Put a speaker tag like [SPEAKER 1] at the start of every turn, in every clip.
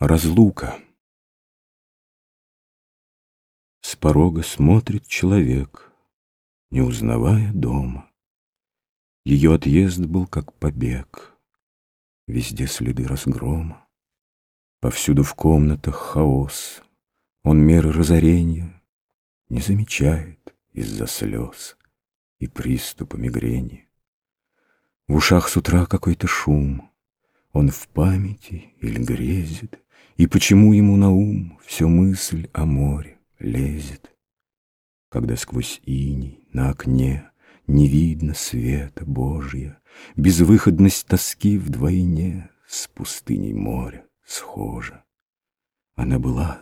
[SPEAKER 1] Разлука. С порога смотрит человек, не узнавая дома. Ее отъезд был как побег, везде следы разгрома. Повсюду в комнатах хаос, он меры разорения не замечает из-за слез и приступа мигрени. В ушах с утра какой-то шум, он в памяти или грезит, и почему ему на ум все мысль о море лезет? Когда сквозь иней на окне Не видно света Божья, Безвыходность тоски вдвойне С пустыней моря схожа. Она была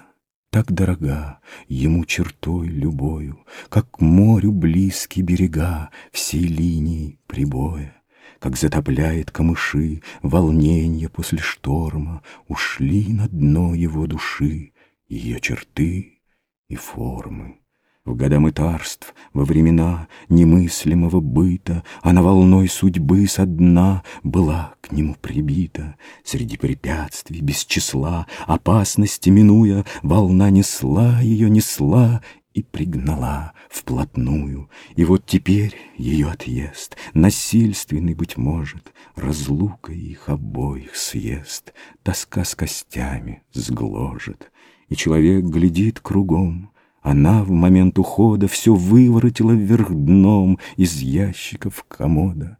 [SPEAKER 1] так дорога Ему чертой любою, Как к морю близкие берега Всей линии прибоя как затопляет камыши, Волненье после шторма, Ушли на дно его души Ее черты и формы. В года мытарств, во времена Немыслимого быта Она волной судьбы со дна Была к нему прибита. Среди препятствий без числа, Опасности минуя, Волна несла ее, несла и пригнала вплотную. И вот теперь ее отъезд, насильственный, быть может, разлука их обоих съест, тоска с костями сгложит. И человек глядит кругом, она в момент ухода все выворотила вверх дном из ящиков комода.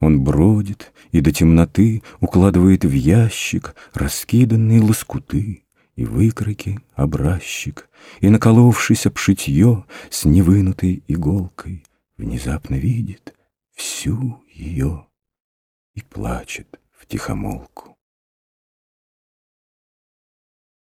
[SPEAKER 1] Он бродит и до темноты укладывает в ящик раскиданные лоскуты и выкройки образчик, и, наколовшись об шитье с невынутой иголкой, внезапно видит всю ее и плачет в тихомолку.